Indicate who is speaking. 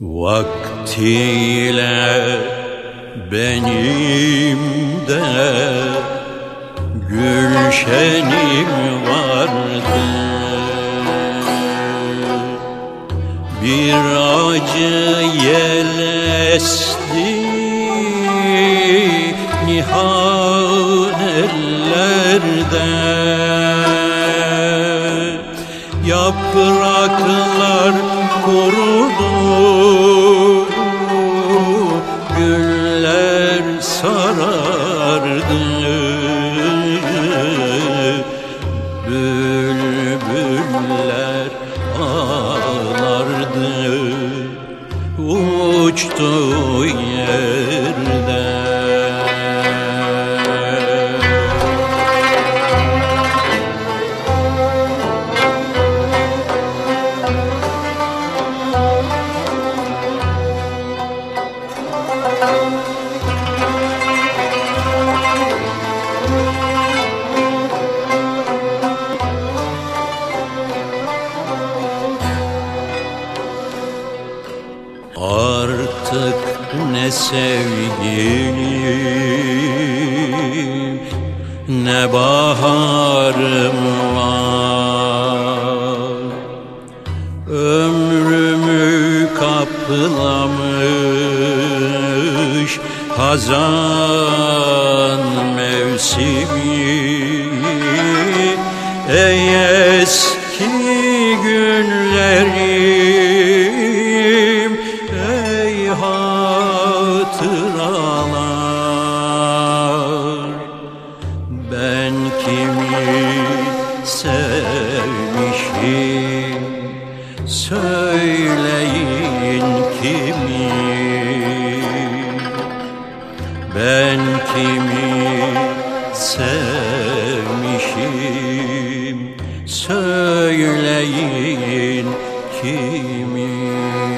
Speaker 1: Vaktiyle benim de gülşenim vardı. Bir acı yel esti nihan ellerde Yapraklar kurudu Güller sarardı. Bülbüller ağlardı Uçtu yerde Artık ne sevgilim ne baharım var. Ömrümü kaplamış hazan mevsimi Ey eski günlerim Ey hatıralar kimi sevmişim. Söyleyin kimi